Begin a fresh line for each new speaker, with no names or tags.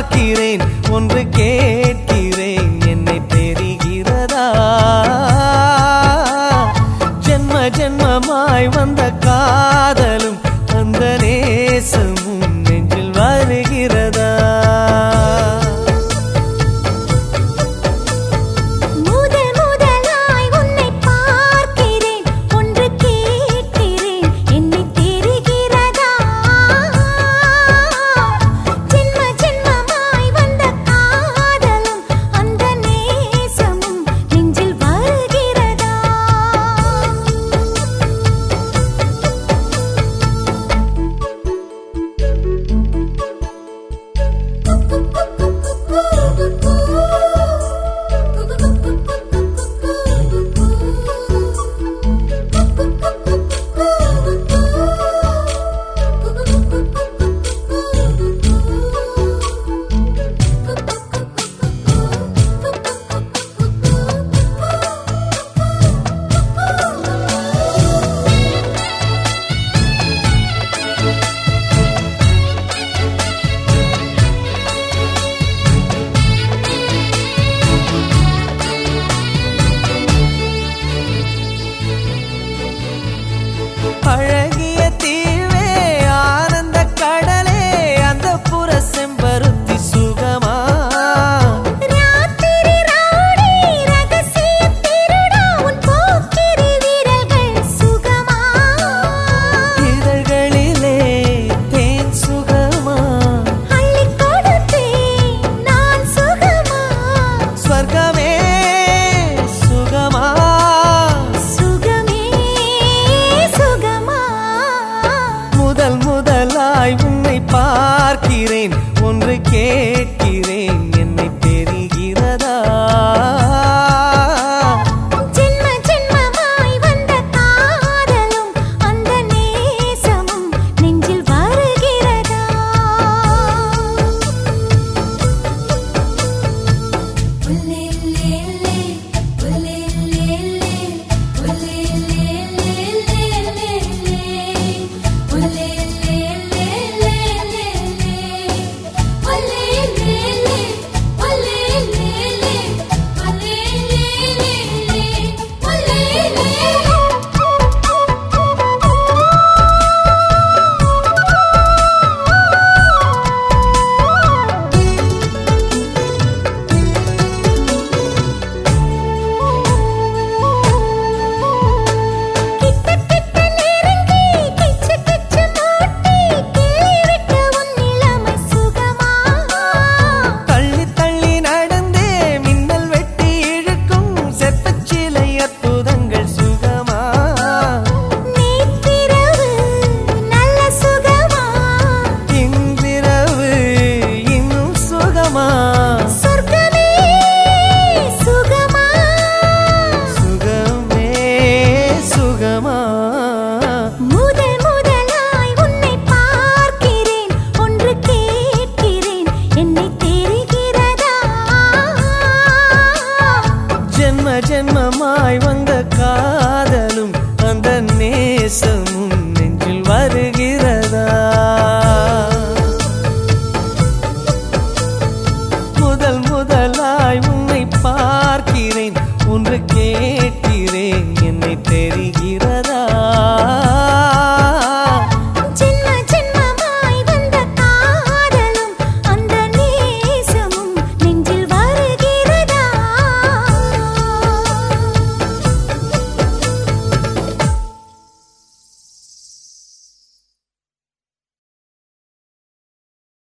பார்க்கிறேன் ஒன்று கேட்கிறேன்
பார்க்கிறேன் ஒன்று கேட்கிறேன் என்னை தெரிகிறதா? ஜென்ம